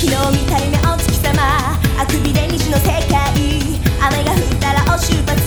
昨日みたいなお月様。あくびで虹の世界。雨が降ったらお出発